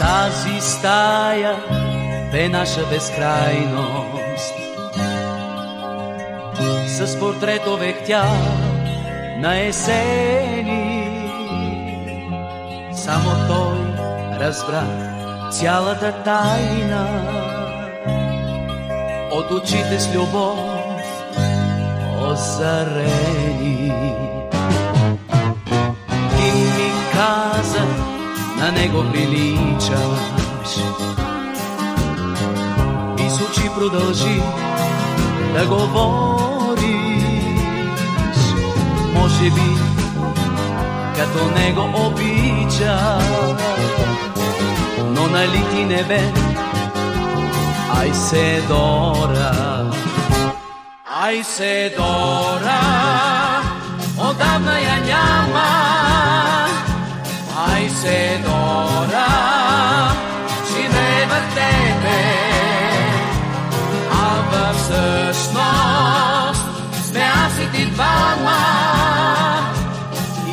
Тази стая бе наша безкрайност. С портрет овехтя на есени. Само той разбра цялата тайна от очите с любов озарени. na nego priličaš Isu ci prodolži da govoriš Može bi kad nego običa No na liti nebe aj se dora. Aj se dora Odavna ja njama аз и ти двама.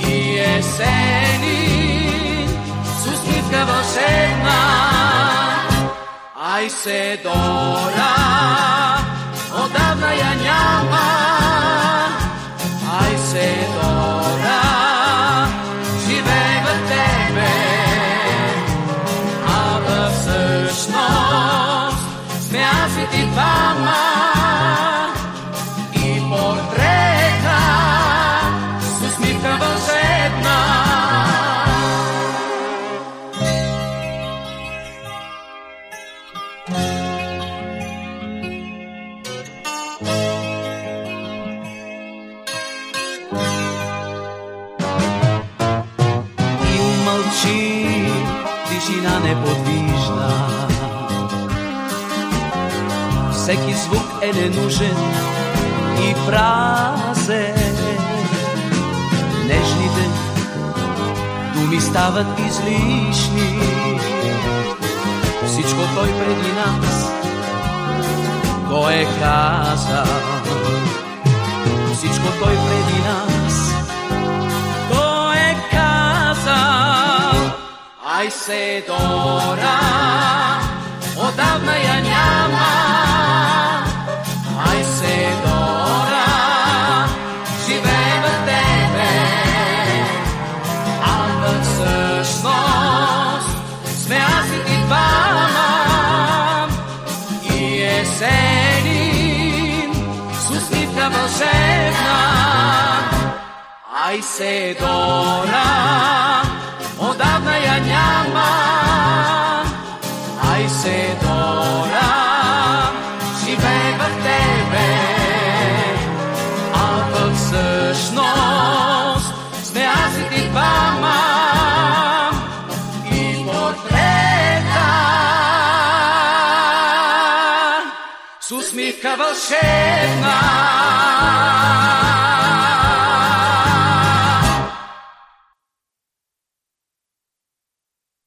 И есени с усмивка вълшебна. Ай се дора, отдавна я няма. Ай се дора, живее в тебе, а всъщност сме аз и ти двама. тишина неподвижна. Всеки звук е ненужен и празен. Нежните думи стават излишни. Всичко той преди нас го е казал. Всичко той преди нас Aj se dora, odavna ja njama, aj se dora, žive v tebe, al v srčnost sme asi ti dvama. I jesenim susnitka volšebna, aj se dora. Ай се дора, живее в тебе. А пък всъщност сме аз и ти двама. И портрета с усмивка вълшебна.